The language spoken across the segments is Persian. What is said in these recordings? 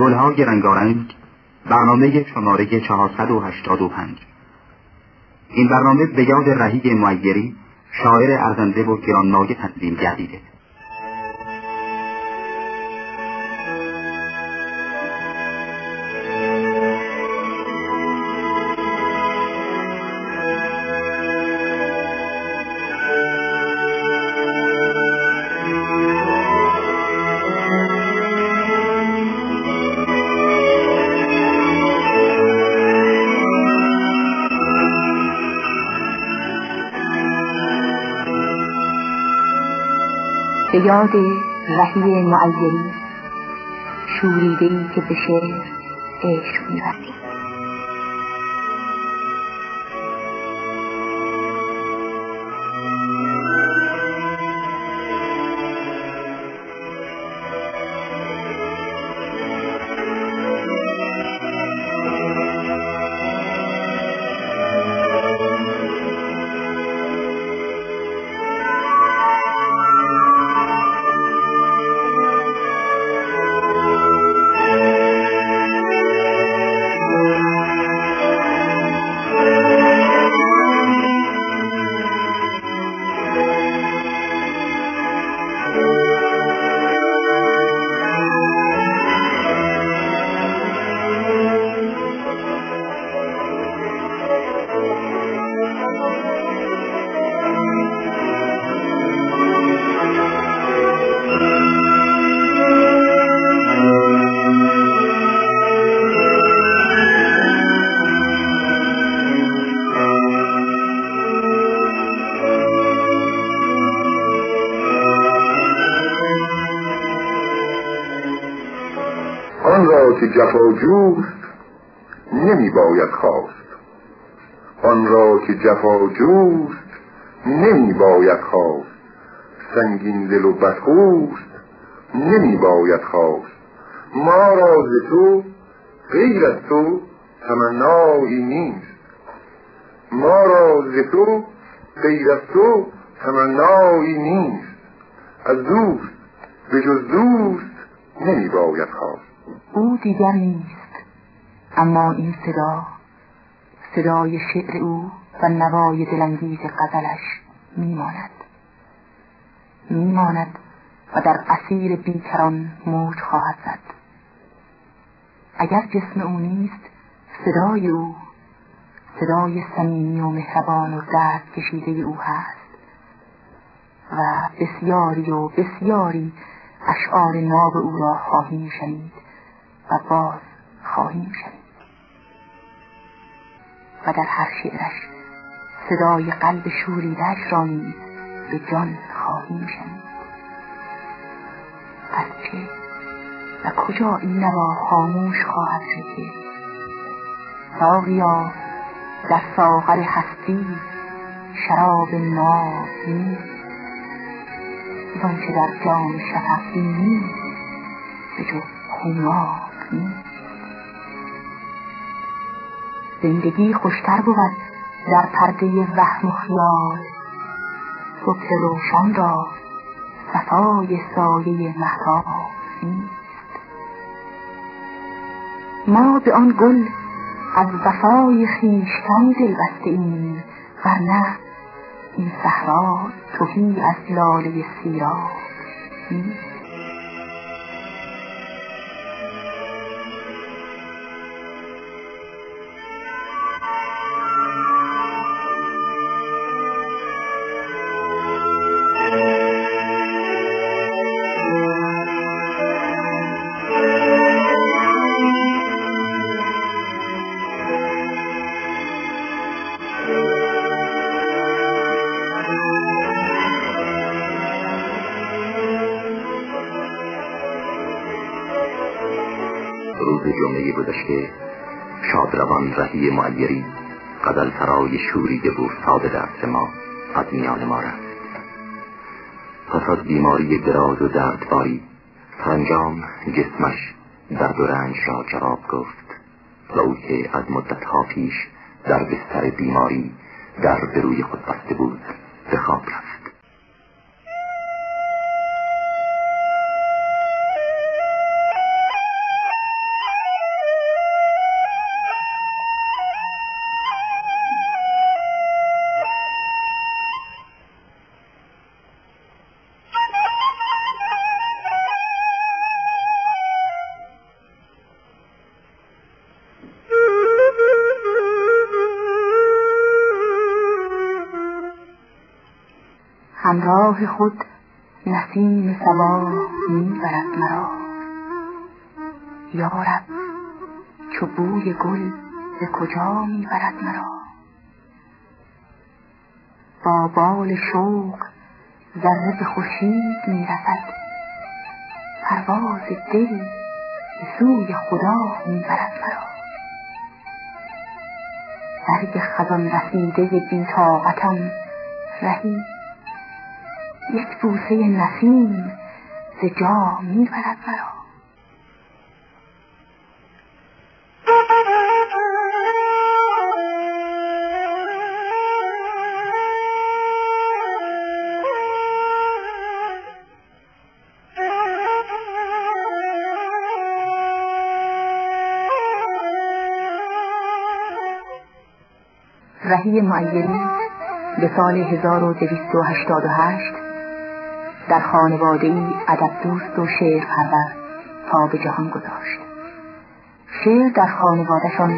گلهای رنگارنگ برنامه شماره 485 این برنامه به یاد رهید معیری شاعر ارزنده و گرانمایه تنظیم گردیده یاد رهی معیری شوریده که به شعر عشق میورزید جفاجوست نمی باید خواست. آن را که جفاجوست نمی باید خواست. سنگین دل و بدخوست نمی باید خواست. ما را ز تو غیر از تو تمنایی نیست. ما را ز تو غیر از تو تمنایی نیست. از دوست به جز دوست نمی باید خواست. او دیگر نیست. اما این صدا صدای شعر او و نوای دلانگیز غزلش میماند. میماند و در اسیر بیکران موج خواهد زد. اگر جسم او نیست صدای او صدای صمیمی و مهربان و درد کشیده او هست. و بسیاری و بسیاری اشعار ناب او را خواهیم شنید و باز خواهیم شنید و در هر شعرش صدای قلب شوریدهش را نیز به جان خواهیم شنید. از چه و کجا این نوا خاموش خواهد شد ساقیا در ساغر هستی شراب ناب نیست. زانچه در جام شفقی نیست به جز خوناب نیست زندگی خوشتر بود در پرده وهم و خیال. صبح روشن را صفای سایه محتاب نیست. ما به آن گل از وفای خویشتن دل بسته ایم ورنه این صحرا تهی از لاله سیراب نیست. رهی معیری غزل سرای شوریده و ساده درس ما از میان ما رفت. پس از بیماری دراز و دردباری سرانجام جسمش درد و رنج را جواب گفت. و او که از مدتها پیش در بستر بیماری در به روی خود بسته بود به خواب رفت. خود نسیم سبا می‌برد مرا. یارب چو بوی گل به کجا می‌برد مرا؟ با بال شوق ذره به خورشید می‌رسد پرواز دل به سوی خدا می‌برد مرا. برگ خزان رسیده بیتاقتم رهی یک بوسه نسیم ز جا می‌برد مرا. رهی معیری به سال 1288 در خانواده ای ادب دوست و شعر پرور پا به جهان گذاشت. شعر در خانوادهشان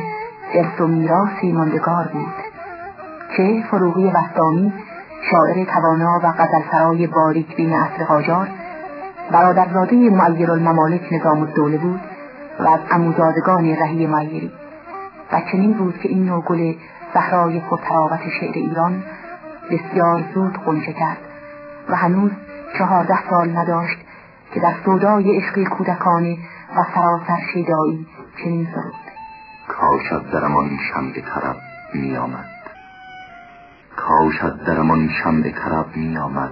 ارث و میراثی ماندگار بود. چه فروغی وستامی شاعر توانا و غزلسرای باریک بین اصر قاجار برادرزاده معیر الممالک نظام الدوله بود و از عموزادگان رهی معیری. و چنین بود که این نوع گل صحرای پرتراوت شعر ایران بسیار زود قنچه کرد و هنوز چهارده سال نداشت که در سودای عشقی کودکانه و سراسر شیدایی چنین سرود کاش از درمان شنبه کرب می آمد کاش از درمان شنبه کرب می آمد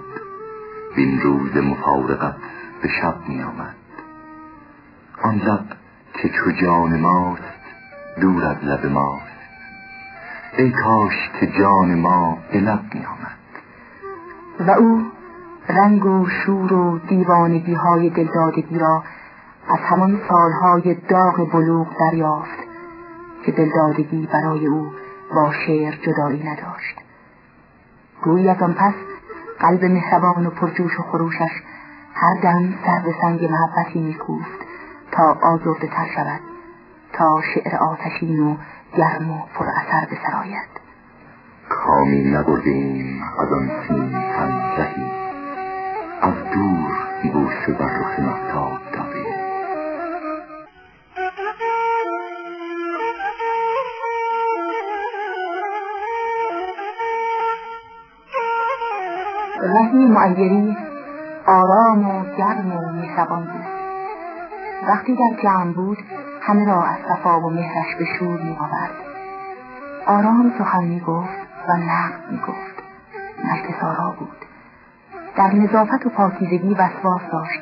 وین روز مفارقت به شب می آمد آن لب که چو جان ماست دور از لب ماست. ای کاش که جان ما به لب می آمد و او رنگ و شور و دیوانگی های دلدادگی را از همان سالهای داغ بلوغ دریافت که دلدادگی برای او با شعر جدایی نداشت. گویی از آن پس قلب مهربان و پرجوش و خروشش هر دم سر به سنگ محبتی میکوفت تا آزرده تر شود تا شعر آتشین و گرم و پر اثر بسراید. کامی نبردیم از آن معیری آرام و گرم و بود. وقتی در جمع بود همه را از صفا و مهرش به شور می آورد آرام سخن می گفت و نقد می گفت مجلس آرا بود. در نظافت و پاکیزگی وسواس داشت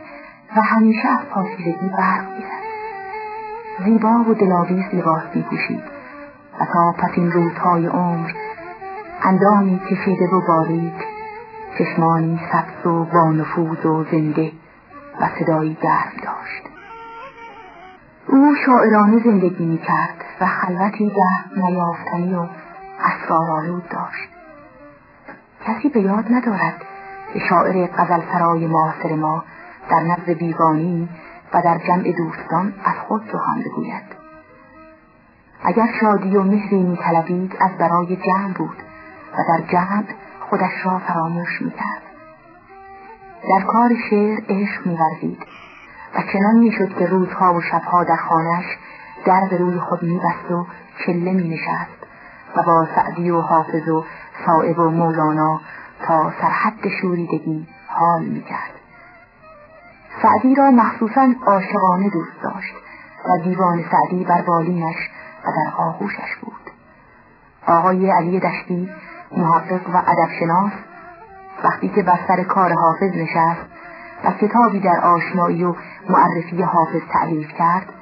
و همیشه از پاکیزگی برق می‌زد زیبا و دلاویز لباس می پوشید و تا پس این روزهای عمر اندامی کشیده و باریک چشمانی سبز و بانفوذ و زنده و صدایی گرم داشت. او شاعرانه زندگی می کرد و خلوتی ده نیافتنی و اسرارآلود داشت. کسی به یاد ندارد که شاعر سرای معاصر ما در نزد بیگانی و در جمع دوستان از خود سخن بگوید. اگر شادی و مهری میطلبید از برای جمع بود و در جمع خودش را فراموش می‌کرد. در کار شعر عشق میورزید و چنان می‌شد که روزها و شبها در خانهش در به روی خود میبست و چله مینشست و با سعدی و حافظ و صائب و مولانا تا سرحد شوریدگی حال می‌کرد. سعدی را مخصوصا عاشقانه دوست داشت و دیوان سعدی بر بالینش و در آغوشش بود. آقای علی دشتی محقق و ادبشناس وقتی که بر سر کار حافظ نشست و کتابی در آشنایی و معرفی حافظ تعلیف کرد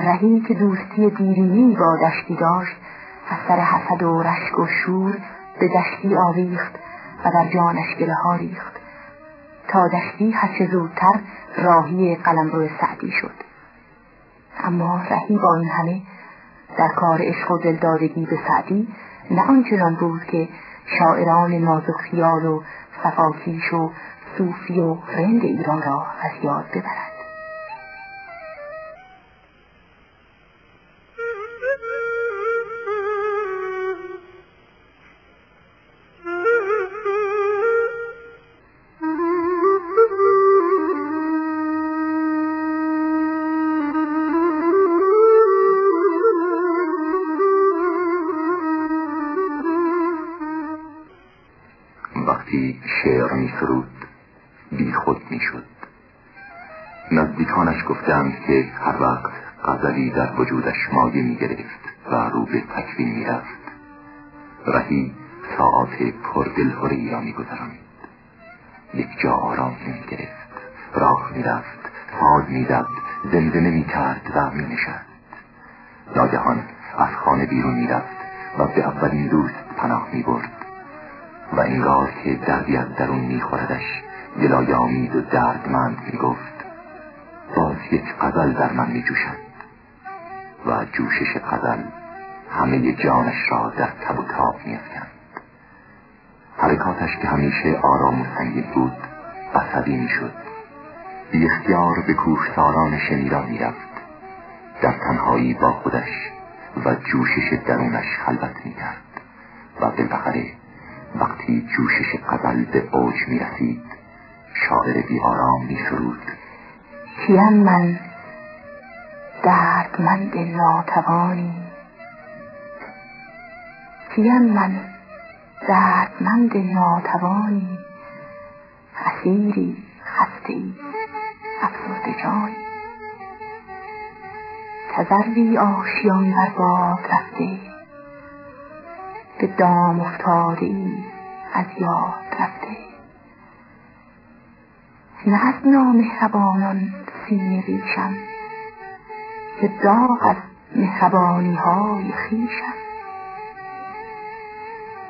رهی که دوستی دیرینی با دشتی داشت از سر حسد و رشک و شور به دشتی آویخت و در جانش گله ها ریخت. تا دشتی هرچه زودتر راهی قلمرو سعدی شد. اما رهی با این همه در کار عشق و دلدادگی به سعدی نه آنچنان بود که شاعران نازک خیال و صفاکیش و صوفی و رند ایران را از یاد ببرد که هر وقت غزلی در وجودش مایه می گرفت و رو به تکوین می رفت رهی ساعات پردلخوری را می گذراند. یک جا آرام نمی گرفت راه می رفت ساز می زد زمزمه می کرد و می نشست ناگهان از خانه بیرون می رفت و به اولین دوست پناه می برد و انگار که دردی از درون می خوردش گلای آمید و دردمند می گفت باز یک قزل در من می جوشد و جوشش قزل همه جانش را در تب و تاب می افکند حرکاتش که همیشه آرام و سنگین بود عصبی می شد بی اختیار به کوهساران شمیران می رفت در تنهایی با خودش و جوشش درونش خلوت می کرد و بالاخره وقتی جوشش قبل به اوج می رسید شاعر بی آرام می سرود کیم من دردمند ناتوانی. کیم من دردمند ناتوانی. اسیری خسته ای افسرده جانی تذروی آشیان بر باد رفته. به دام افتاده از یاد رفته. نه از نامهربانان سینه ریشم که داغ از مهربانی های خیشم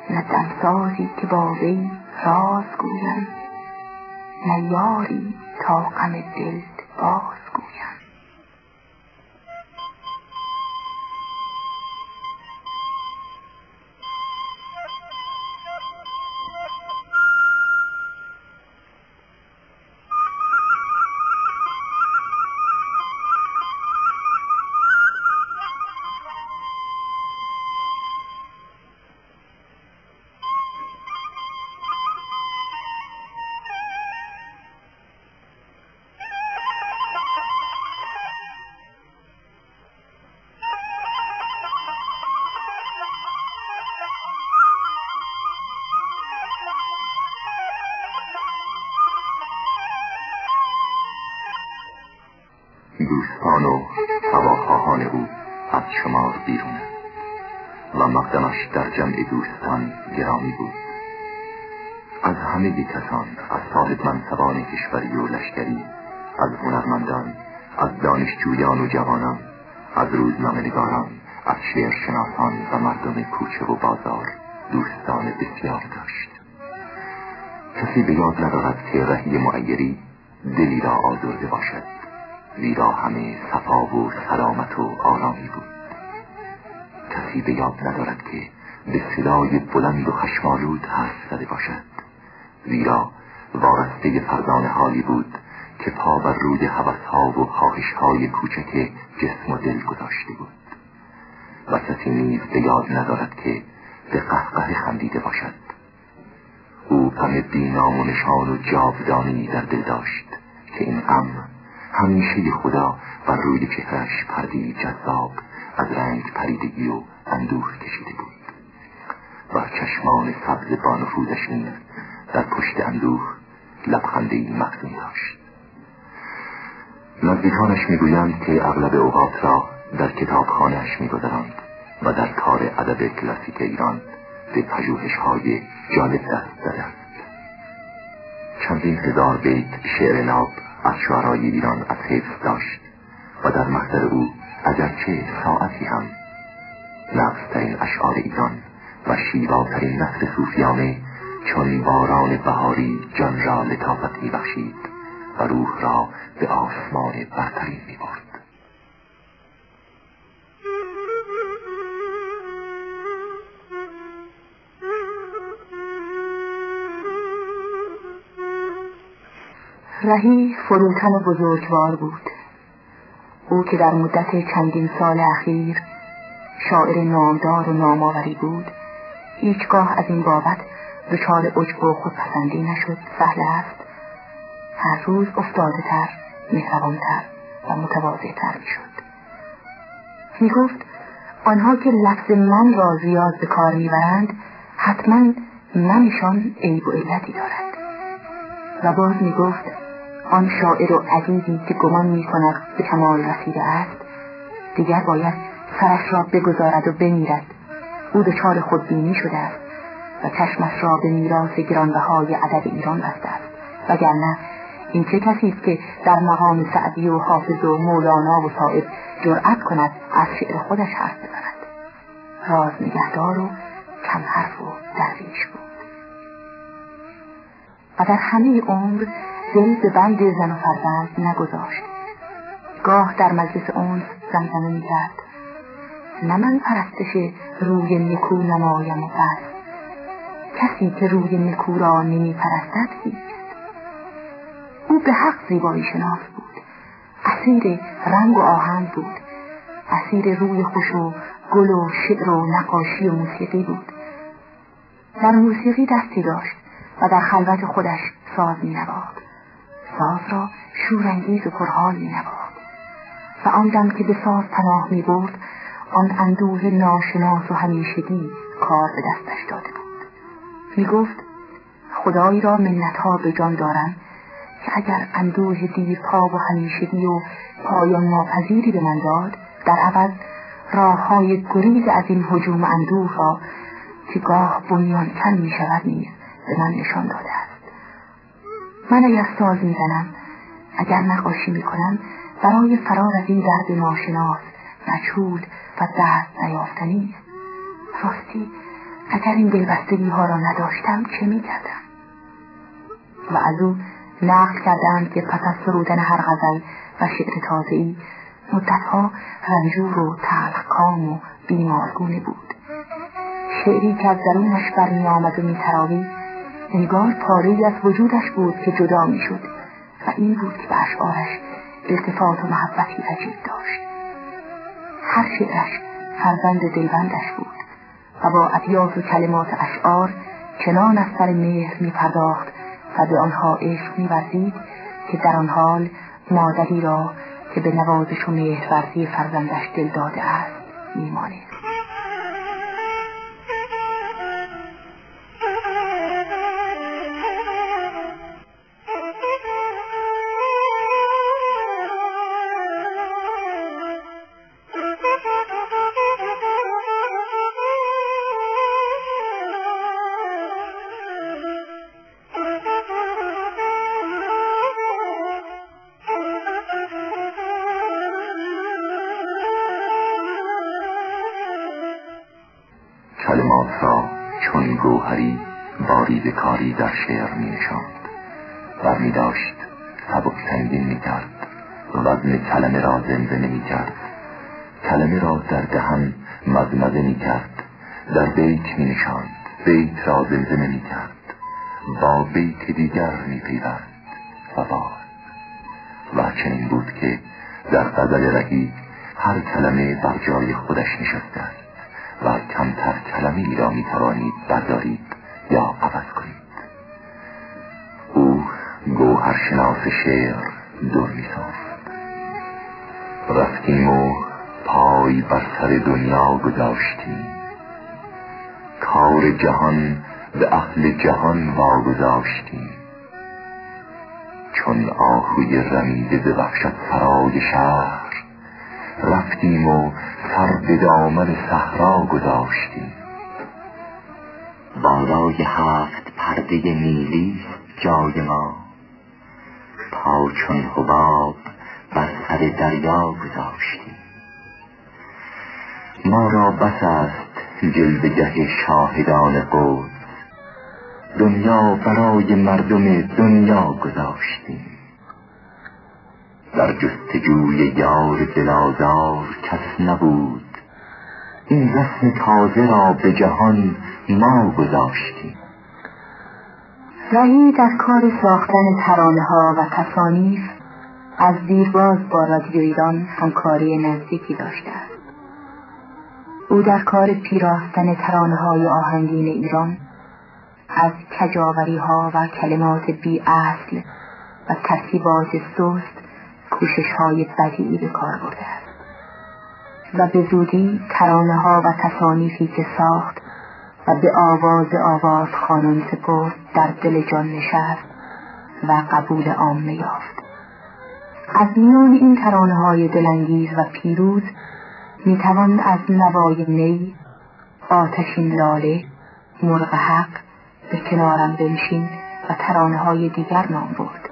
نه دمسازی که با وی راز گویم نه یاری تا غم دل باز گویم. دوستان و هواخواهان او از شمار بیرون و مقدمش در جمع دوستان گرامی بود. از همه کسان از صاحب منصبان کشوری و لشکری از هنرمندان از دانشجویان و جوانان از روزنامهنگاران از شعرشناسان و مردم کوچه و بازار دوستان بسیار داشت. کسی به یاد ندارد که رهی معیری دلی را آزرده باشد. زیرا همه صفا و سلامت و آرامی بود. کسی به یاد ندارد که به صدای بلند و خشمالود حرف زده باشد. زیرا وارسته فرزان حالی بود که پا بر روی حوثها و خواهشهای کوچک جسم و دل گذاشته بود. و کسی نیز به یاد ندارد که به قهقه خندیده باشد. او غم بینام و نشان و جاودانی در دل داشت که این غم همیشه خدا بر روی چهرش پردی جذاب از رنگ پریدگی و اندوه کشیده بود. و چشمان سبز بانفوزش نیز در پشت اندوه لبخندهای مخزون داشت. نزدیکانش می‌گویند که اغلب اوقات را در کتابخانهاش میگذراند و در کار ادب کلاسیک ایران به پژوهشهای جالب دست زده است چندین هزار بیت شعر ناب از شعرهای ایران از حفظ داشت و در مصدر او اگرچه ساعتی هم نفسترین اشعار ایران و شیواترین نصر صوفیانه چون باران بهاری جان را لطافت میبخشید و روح را به آسمان برترین می‌برد. رهی فروتن بزرگوار بود. او که در مدت چندین سال اخیر شاعر نامدار و نامآوری بود هیچگاه از این بابت دچار عجب و خودپسندی نشد سهل است. هر روز افتاده تر مهربانتر و متواضع تر می شد می گفت آنها که لفظ من را زیاد به کار می‌برند حتما منشان عیب و علتی دارد و باز می گفت آن شاعر و عزیزی که گمان می کند به کمال رسیده است دیگر باید سرش را بگذارد و بمیرد. او دچار خودبینی شده است و چشمش را به میراث گرانبهای ادب ایران بسته است. وگرنه این چه کسی است که در مقام سعدی و حافظ و مولانا و صاحب جرأت کند از شعر خودش حرف بزند. راز نگهدار و کم حرف و درویش بود. و در همه عمر دل به بند زن و فرزند نگذاشت. گاه در مجلس اون زمزمه می‌کرد. نه من پرستش روی نکو نمایم و بس. کسی که روی نکو را نمی پرستد او به حق زیبایی شناس بود. اسیر رنگ و آهنگ بود. اسیر روی خوش و گل و شعر و نقاشی و موسیقی بود. در موسیقی دستی داشت و در خلوت خودش ساز می نواخت ساز را شورانگیز و پرحال می نواخت و آن دم که به ساز پناه می برد آن اندوه ناشناس و همیشگی کار به دستش داده بود. می گفت خدایی را منتها به جان دارم که اگر اندوه دیرپا و همیشگی و پایان ناپذیری به من داد در عوض راه های گریز از این حجوم اندوه را که گاه بنیان کن می شود نیز به من نشان داده من اگر ساز می‌زنم. اگر نقاشی می‌کنم برای فرار از این درد ناشناس مجهول و دست نیافتنی است راستی اگر این دلبستگی ها را نداشتم چه می‌کردم؟ و از او نقل کردند که پس از سرودن هر غزل و شعر تازه‌ای مدتها رنجور و کام و بیمارگونه بود. شعری که از درونش برمی آمد و میتراوی انگار پاره از وجودش بود که جدا می‌شد و این بود که به اشعارش التفات و محبتی عجیب داشت. هر شعرش فرزند دلبندش بود و با ابیات و کلمات اشعار چنان از سر مهر می پرداخت و به آنها عشق می که در آن حال مادری را که به نوازش و مهرورزی فرزندش دل داده است میمانست هر کلمه بر جای خودش نشسته است و کمتر کلمه ای را می توانید بردارید یا عوض کنید. او گوهر شناس شعر دور می رفتیم و پای بر سر دنیا گذاشتیم. کار جهان به اهل جهان واگذاشتیم. چون آهوی رمیده به وحشت فرای شهر رفتیم و سر به دامن صحرا گذاشتیم. بالای هفت پرده نیلی جای ما. پا چون حباب بر سر دریا گذاشتیم. ما را بس است جلوگه شاهدان قدس. دنیا برای مردم دنیا گذاشتیم. در جستجوی یار دلازار کس نبود. این رسم تازه را به جهان ما گذاشتیم. رهی در کار ساختن ترانه ها و تصانیف از دیرباز با رادیو ایران همکاری نزدیکی داشته است. او در کار پیراستن ترانه های آهنگین ایران از کجاوری ها و کلمات بی اصل و ترکیبات سست کوشش های بدیعی به کار برده است. و به زودی ترانه ها و تصانیفی که ساخت و به آواز آواز خانان سپرد در دل جان نشست و قبول عامه یافت از میان این ترانه های دلانگیز و پیروز می‌توان از نوای نی آتشین لاله مرغ حق به کنارم بنشین و ترانه های دیگر نام برد.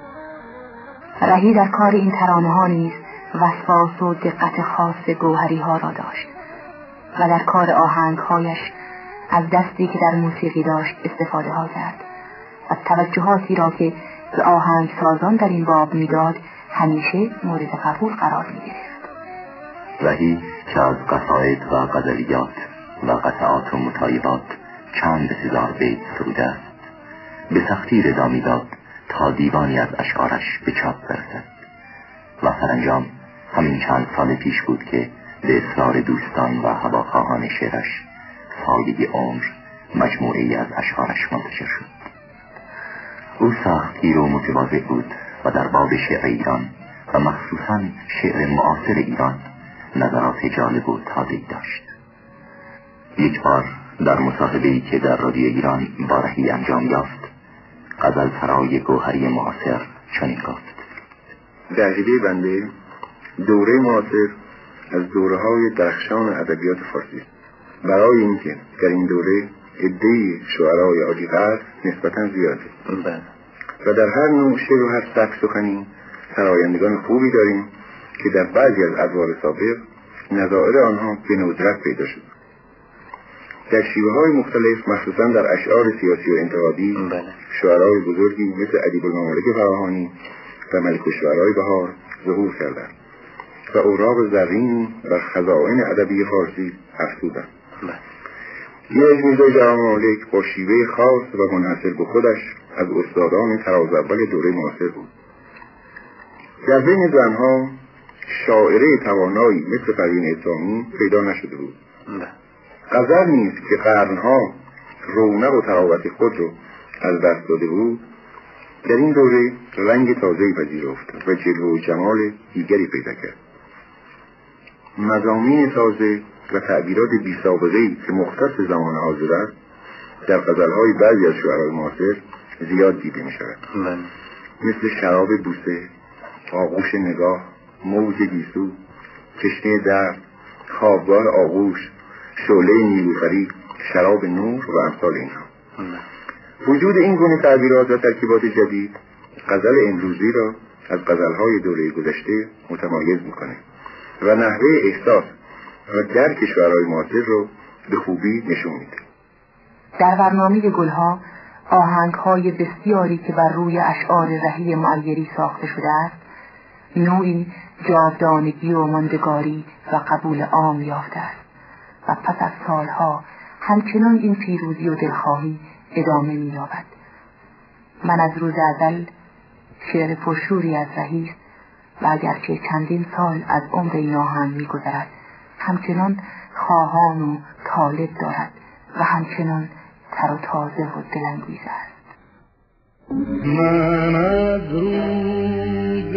رهی در کار این ترانه ها نیز وسواس و دقت خاص گوهری ها را داشت و در کار آهنگهایش از دستی که در موسیقی داشت استفاده ها کرد و توجهاتی را که به آهنگ سازان در این باب می‌داد همیشه مورد قبول قرار می گرفت رهی که از قصاید و غزلیات و قطعات و مطایبات چند هزار بیت سروده است. به سختی رضا می‌داد تا دیوانی از اشعارش به چاپ برسد. و سرانجام همین چند سال پیش بود که به اصرار دوستان و هواخواهان شعرش سایه عمر مجموعه از اشعارش منتشر شد. او سختگیر و متواضع بود و در باب شعر ایران و مخصوصا شعر معاصر ایران نظرات جالب و تازه داشت. یک بار در مصاحبه که در رادیو ایران بارهی انجام یافت غزل سرای گوهری معاصر چنین گفت. در بنده دوره معاصر از دوره های درخشان ادبیات فارسی برای اینکه در این دوره عده شعرای عالی هست نسبتا زیاده. بله. و در هر نوع شعر و هر سبک سخنی سرایندگان خوبی داریم که در بعضی از ادوار سابق نظائر آنها به ندرت پیدا شد. در شیوه های مختلف مخصوصا در اشعار سیاسی و انتقادی بله. شعرهای بزرگی مثل ادیب الممالک فراهانی و ملک شعرهای بهار ظهور کردند و اوراق زرین و خزائن ادبی فارسی افزودند بله. یک میرزا جوان با شیوه خاص و منحصر به خودش از استادان تراز اول دوره معاصر بود در بین زنها شاعره توانایی مثل پروین اسلامی پیدا نشده بود بله. غزل نیست که قرنها رونق و تراوت خود رو از دست داده بود. در این دوره رنگ تازهی پذیرفت و جلو و جمال دیگری پیدا کرد. مزامین تازه و تعبیرات بی که مختص زمان حاضر است در غزلهای بعضی از شعرهای معاصر زیاد دیده می شود بله. مثل شراب بوسه آغوش نگاه موج گیسو تشنه درد خوابگاه آغوش شعله نیلوفری شراب نور و امثال اینها. وجود این گونه تعبیرات و ترکیبات جدید غزل امروزی را از غزلهای دوره گذشته متمایز می‌کنه و نحوه احساس و درک شعرهای معاصر رو به خوبی نشون میده. در برنامه گلها آهنگ های بسیاری که بر روی اشعار رهی معیری ساخته شده است نوعی جاودانگی و ماندگاری و قبول عام یافته است. و پس از سالها همچنان این پیروزی و دلخواهی ادامه مییابد. من از روز ازل شعر پرشوری از رهی و اگرچه چندین سال از عمر این آهنگ میگذرد همچنان خواهان و طالب دارد و همچنان تر و تازه و دلانگیز است. من از روز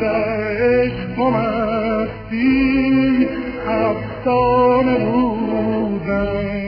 در عشق و مستی افسانه بود. من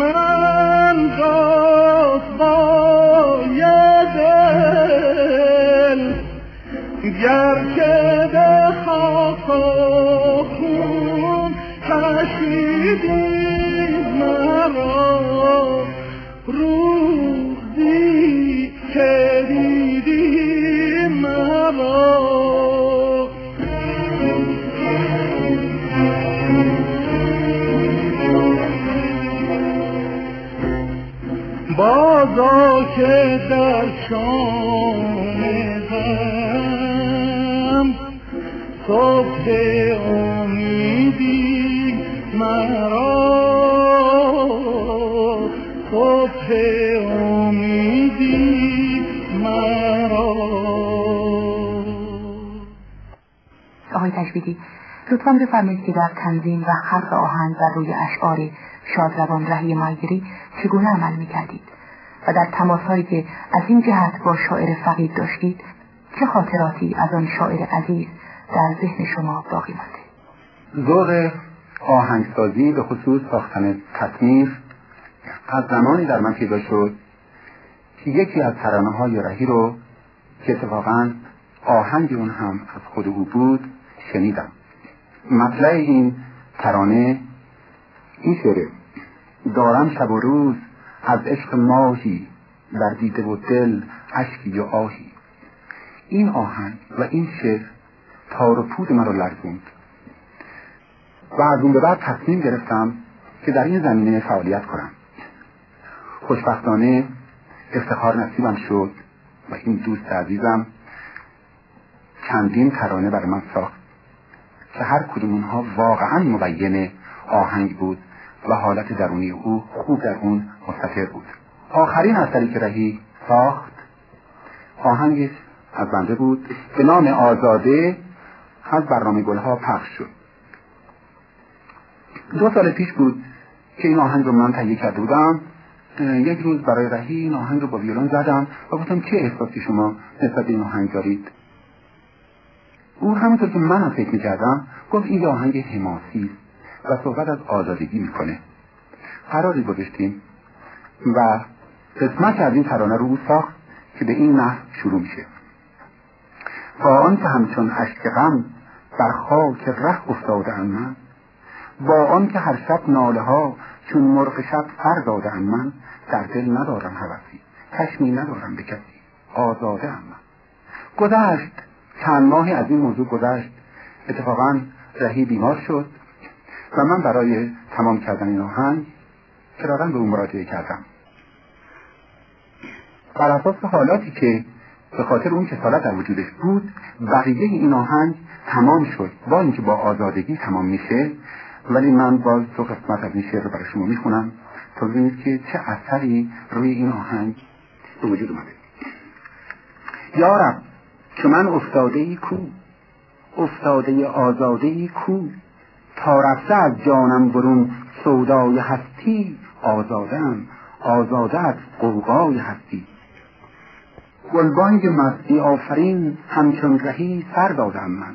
من داد باید گر که به خاک و خون کشیدی. لطفا بفرمایید که در تنظیم و خلق آهنگ بر روی اشعار شادروان رهی مایگری چگونه عمل می‌کردید؟ و در تماسهایی که از این جهت با شاعر فقید داشتید چه خاطراتی از آن شاعر عزیز در ذهن شما باقی مانده؟ ذوق آهنگسازی به خصوص ساختن تصنیف از زمانی در من پیدا شد که یکی از ترانه های رهی رو که اتفاقا آهنگ اون هم از خود او بود شنیدم. مطلع این ترانه این شعره دارم شب و روز از عشق ماهی در دیده و دل اشکی و آهی. این آهنگ و این شعر تار و پود مرا لرزوند. و از اون به بعد تصمیم گرفتم که در این زمینه فعالیت کنم. خوشبختانه افتخار نصیبم شد و این دوست عزیزم چندین ترانه برای من ساخت که هر کدوم اونها واقعا مبین آهنگ بود و حالت درونی او خوب در اون مستطر بود. آخرین اثری که رهی ساخت آهنگش از بنده بود به نام آزاده از برنامه گلها پخش شد. دو سال پیش بود که این آهنگ رو من تهیه کرده بودم. یک روز برای رهی این آهنگ رو با ویولون زدم و گفتم چه احساسی شما نسبت این آهنگ دارید؟ او همونطور که من فکر می‌کردم گفت این آهنگ حماسی و صحبت از آزادگی می‌کنه. قراری گذاشتیم و قسمت از این ترانه رو ساخت که به این نحو شروع میشه. با آنکه همچون اشک غم بر خاک ره افتاده من با آن که هر شب ناله ها چون مرغ شب سر داده من در دل ندارم هوسی چشمی ندارم به کسی آزاده ام من. گذشت چند ماهی از این موضوع گذشت اتفاقا رهی بیمار شد. و من برای تمام کردن این آهنگ چراغا به اون مراجعه کردم. بر اساس حالاتی که به خاطر اون کسالت در وجودش بود بقیه این آهنگ تمام شد. با اینکه با آزادگی تمام میشه ولی من باز دو قسمت از این شعر رو برای شما می‌خونم. تا ببینید که چه اثری روی این آهنگ به وجود اومده. یارب که من افتاده ای کو؟ افتاده آزاده ای کو؟ تا رفته از جانم برون سودای هستی آزادم آزاده از قوقای هستی. گلبانگ مستی آفرین همچون رهی سر دادم من.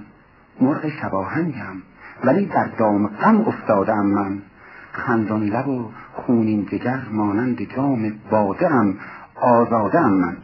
مرغ شباهنگم ولی در دام غم افتادم من. خندان لب و خونین جگر مانند جام باده ام آزاده ام من.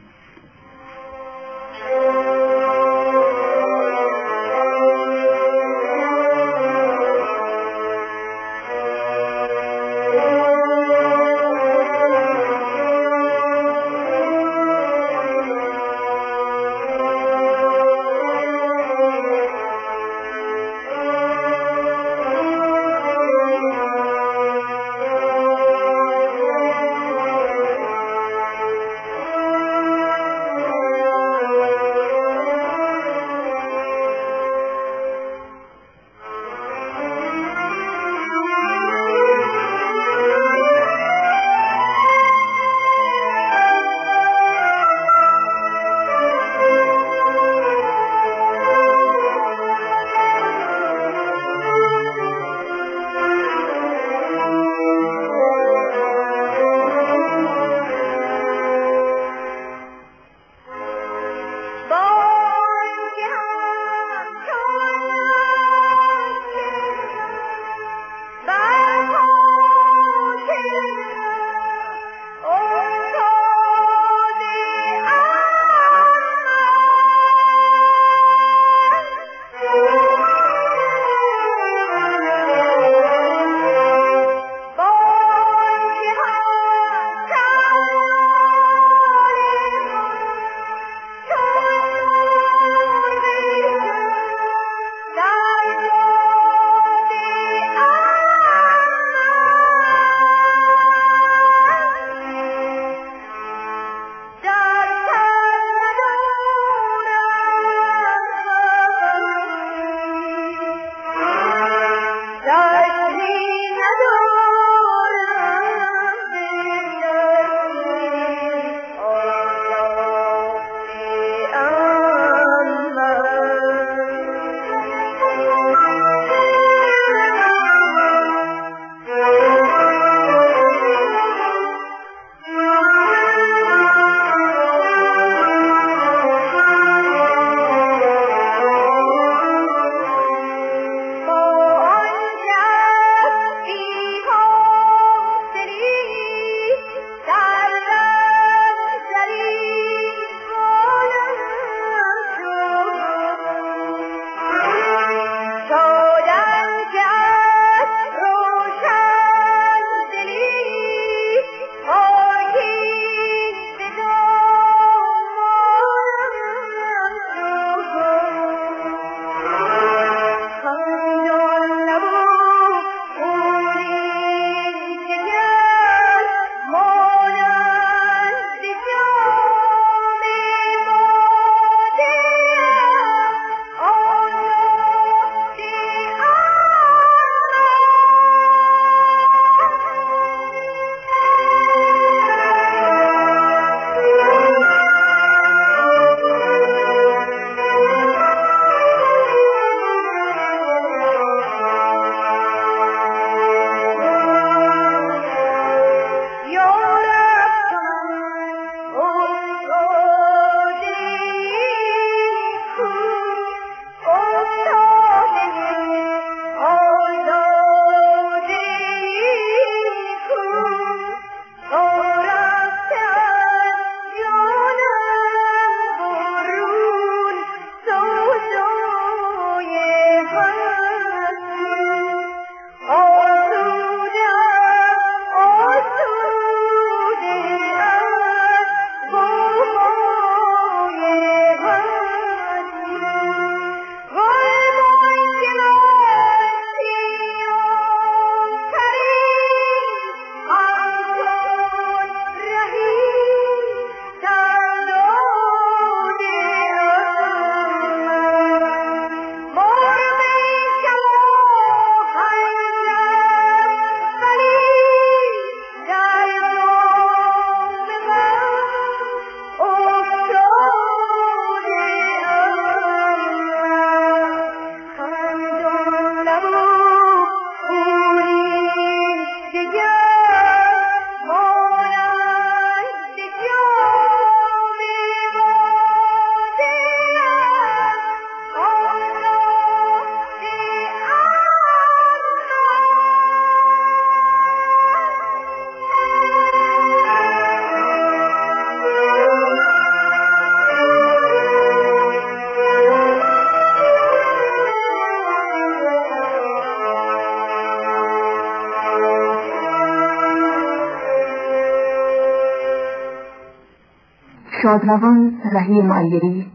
شادروان رهی معیری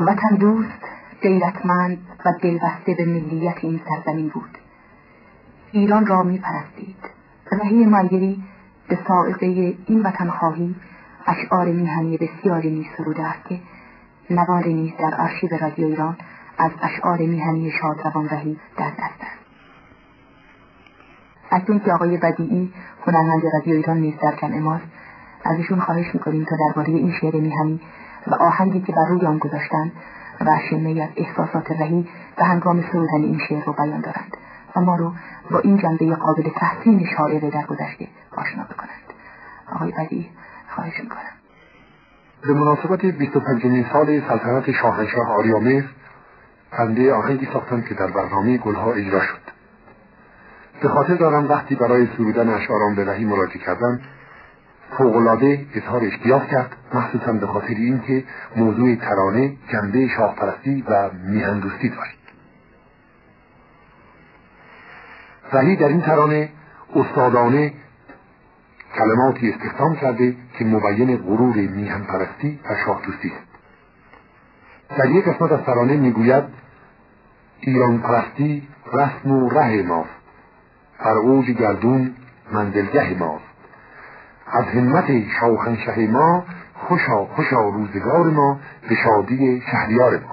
وطن دوست غیرتمند و دلبسته به ملیت این سرزمین بود. ایران را می پرستید رهی معیری به سائقه این وطن خواهی اشعار میهنی بسیاری نیز سروده است که نواری نیز در آرشیو رادیو ایران از اشعار میهنی شادروان رهی در دست است. اکنون که آقای بدیعی هنرمند رادیو ایران نیز در جمع ماست از ایشون خواهش می‌کنیم تا درباره این شعر میهنی و آهنگی که بر روی آن گذاشتند و شمه از احساسات رهی به هنگام سرودن این شعر رو بیان دارند و ما رو با این جنبه قابل تحسین شاعره در گذشته آشنا بکنند. آقای بدی خواهش می‌کنم. به مناسبت 25 سال سلطنت شاهنشاه آریامهر بنده آهنگی ساختم که در برنامه گلها اجرا شد. به خاطر دارم وقتی برای سرودن اشعاران به رهی مراجعه کردم فوقالعاده اظهار اشتیاق کرد مخصوصا به خاطر اینکه موضوع ترانه جنبه شاهپرستی و میهندوستی دارید رهی در این ترانه استادانه کلماتی استخدام کرده که مبین غرور میهن پرستی و شاه دوستی است. در یک قسمت از ترانه می‌گوید ایران پرستی رسم و ره ماست بر اوج گردون منزلگه ماست. از همت شاهنشه ما خوشا خوشا روزگار ما به شادی شهریار ما.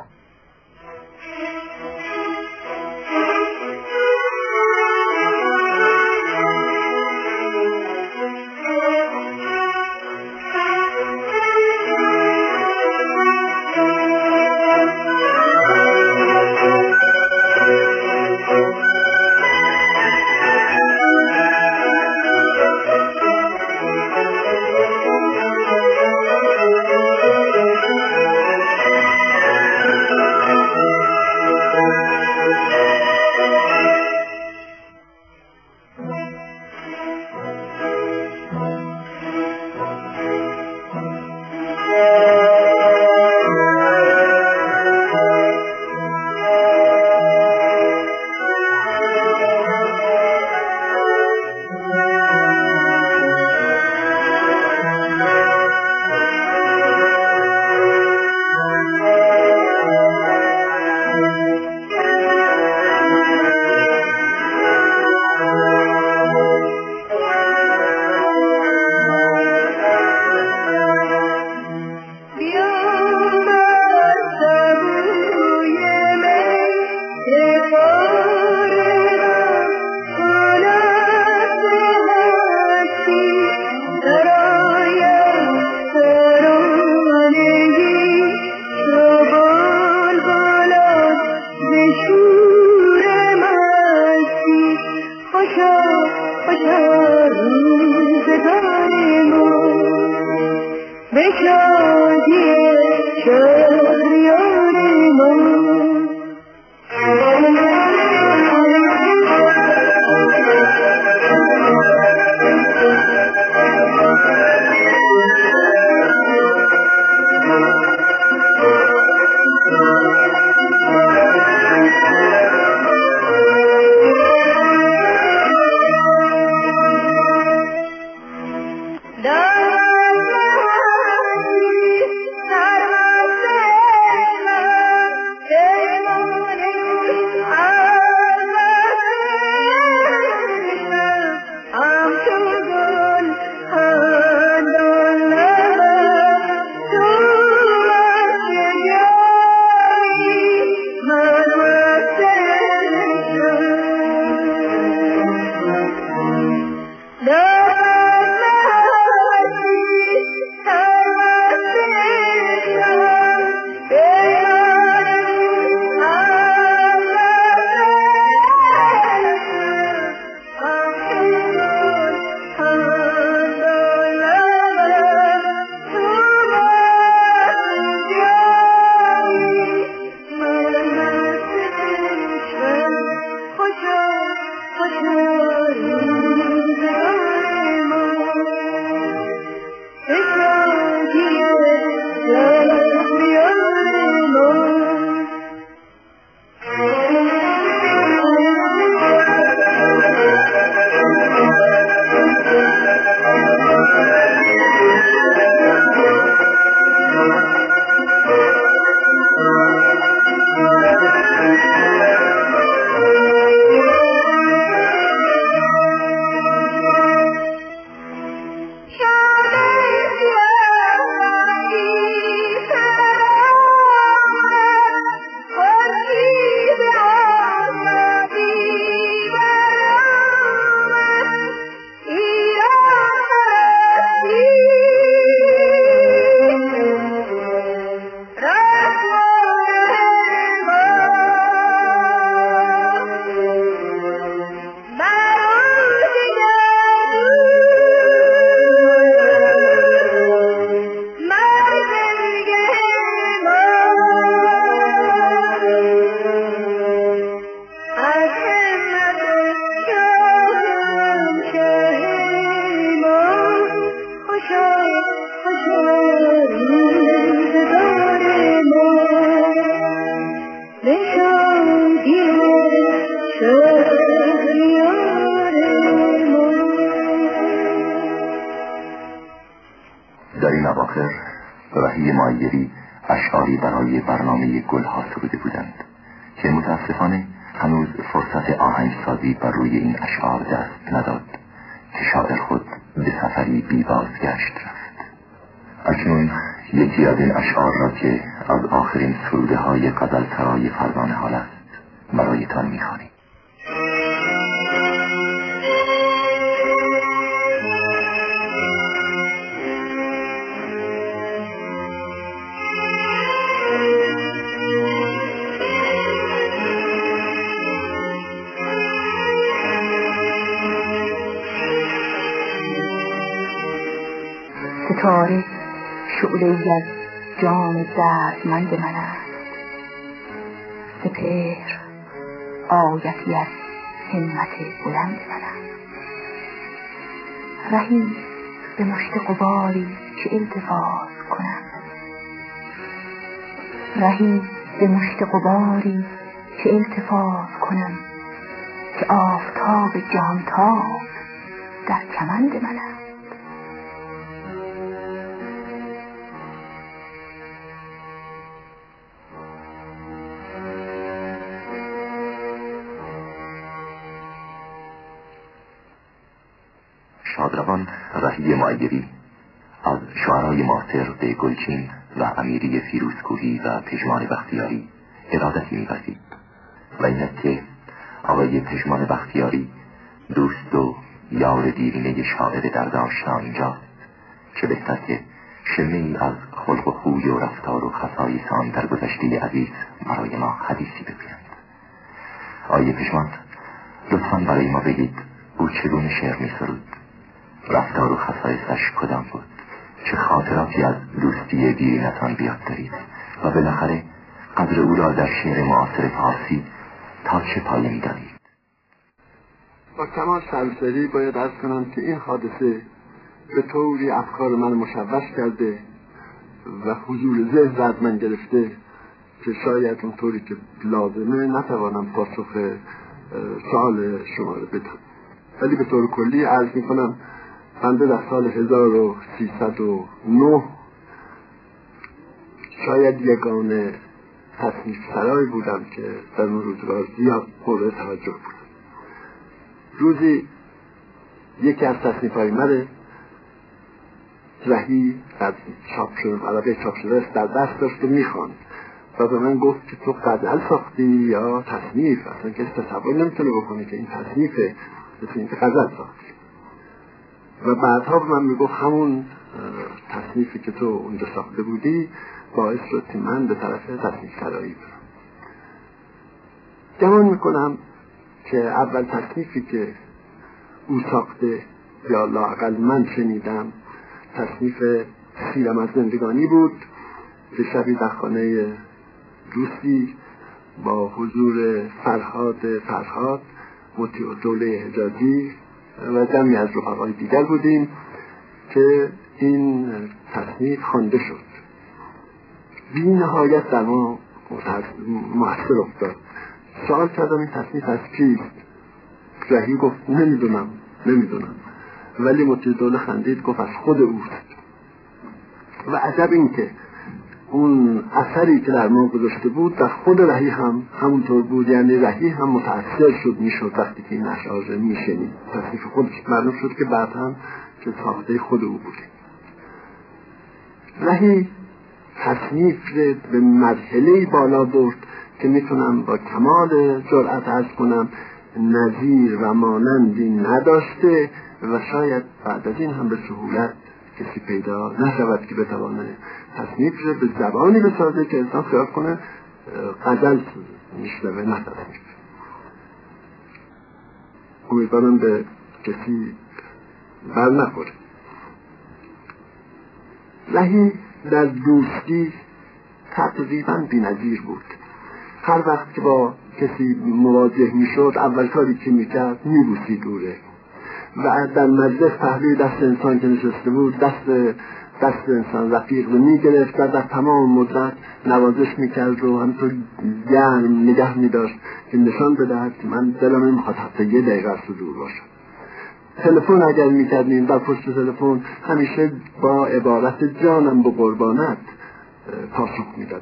ستاره شعله از جام دردمند من است. سپهر آیتی از همت بلند من است. رهی به مشت قباری که التفاظ کنم. رهی به مشت قباری که التفاظ کنم که آفتاب جهانتاب در کمند من است. معیری از شعرهای معاصر به گلچین و امیری فیروزکوهی و پژمان بختیاری ارادتی میپذید و این است که آقای پژمان بختیاری دوست و یار دیرینه شاعر در داشتان اینجاست چه بهتر که شمه از خلق و خوی و رفتار و خصایص آن در گذشته عزیز برای ما حدیثی بگویند آقای پژمان لطفا برای ما بگید او چگونه شعر می سرود رفتار و خصایصش کدام بود؟ چه خاطراتی از دوستی دیرینتان بیاد دارید؟ و بالاخره قدر او را در شعر معاصر فارسی تا چه پایه می‌دانید با کمال سرسری باید ارز کنم که این حادثه به طوری افکار من مشوش کرده و حضور ذهن از من گرفته که شاید اونطوری که لازمه نتوانم پاسخ سوال شما رو بدم ولی به طور کلی عرض می کنم بنده در سال 1309 شاید یگانه تصنیف سرای بودم که در اون روزگار زیاد مورد توجه بودم روزی یکی از تصنیف های مره رهی از چاپ شده چاپ شده در دست داشت و می‌خواند. و به من گفت که تو غزل ساختی یا تصنیف اصلا کسی تصور نمی‌تونه بکنه که این تصنیفه مثل اینکه غزل ساختی. و بعدها به من می‌گفت همون تصنیفی که تو اونجا ساخته بودی باعث شد که من به طرف تصنیف سرایی برم. گمان می‌کنم که اول تصنیفی که او ساخته یا لاقل من شنیدم تصنیف سیرم از زندگانی بود که شبی در خانه دوستی با حضور فرهاد فرهاد مطیع دوله حجازی و جمعی از رفقای دیگر بودیم که این تصنیف خوانده شد. بی نهایت در ما محصر افتاد. سوال کردم این تصنیف از کیست؟ رهی گفت نمی‌دونم نمی‌دونم. ولی مطیع دوله خندید گفت از خود اوست. و عجب این که اون اثری که در ما گذاشته بود در خود رهی هم همونطور بود. یعنی رهی هم متاثر شد می‌شد وقتی که این اشعار رو میشنید. تصنیف خودش معلوم شد که بعد هم که ساخته خود او بوده رهی تصنیف به مرحله بالا برد که می‌تونم با کمال جرأت ارز کنم نظیر و مانندی نداشته و شاید بعد از این هم به سهولت کسی پیدا نشود که بتوانه تصنیف رو به زبانی بسازه که انسان خیال کنه غزل میشنوه نه تصنیف امیدوارم به کسی بر نخوره. رهی در دوستی تقریبا بینظیر بود. هر وقت که با کسی مواجه می‌شد اول کاری که می‌کرد میبوسید دوره. و در مجلس پهلوی دست انسان که نشسته بود دست دست انسان رفیق رو می‌گرفت و در تمام مدت نوازش می‌کرد و همینطور گرم نگه میداشت که نشان بدهد که من دلم نمی‌خواد حتی یه دقیقه از دور باشم. تلفن اگر می‌کردیم در پشت تلفن همیشه با عبارت جانم به قربانت پاسخ می‌داد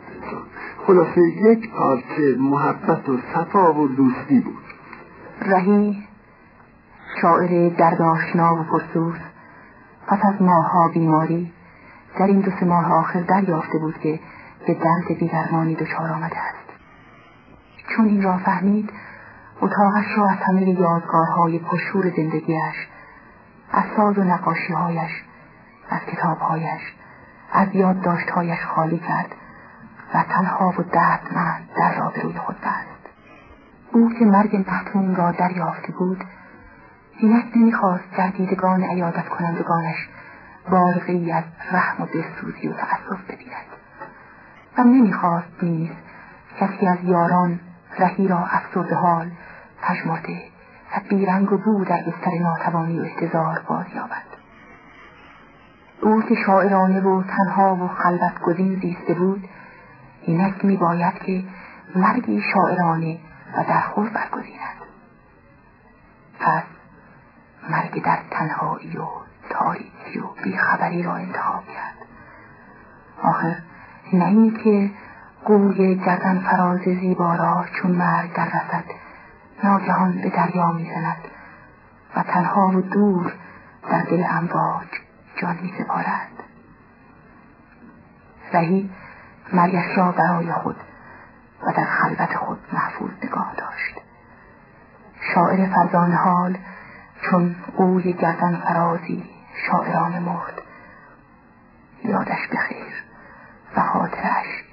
خلاصه یک پارچه محبت و صفا و دوستی بود. رهی شاعر درداشنا و پرسوس پس از ماهها بیماری در این دو سه ماه آخر دریافته بود که به درد بیدرمانی دچار آمده است. چون این را فهمید اتاقش را از همه یادگارهای پرشور زندگیش از ساز و نقاشیهایش از کتابهایش از یادداشتهایش خالی کرد و تنها و دردمند در را به روی خود بست. او که مرگ محتوم را دریافته بود اینک نمی‌خواست در دیدگان عیادت کنندگانش بارقی از رحم و دلسوزی و تأسف ببیند و نمی‌خواست نیز کسی از یاران رهی را افسرده حال پژمرده و بیرنگ و بو در بستر ناتوانی و احتضار بازیابد او که شاعرانه و تنها و خلوت گزین زیسته بود اینک میباید که مرگی شاعرانه و در خود برگزیند. پس مرگ در تنهایی و تاریکی و بیخبری را انتخاب کرد. آخر نه اینکه قوی گردن فراز زیبا را چون مرگ در رسد ناگهان به دریا می‌زند و تنها و دور در دل امواج جان می سپارد رهی مرگش را برای خود و در خلوت خود محفوظ نگاه داشت. شاعر فرزان حال چون قوی گردن فرازی شاعران مرد یادش بخیر. و خاطرش